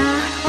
Bye.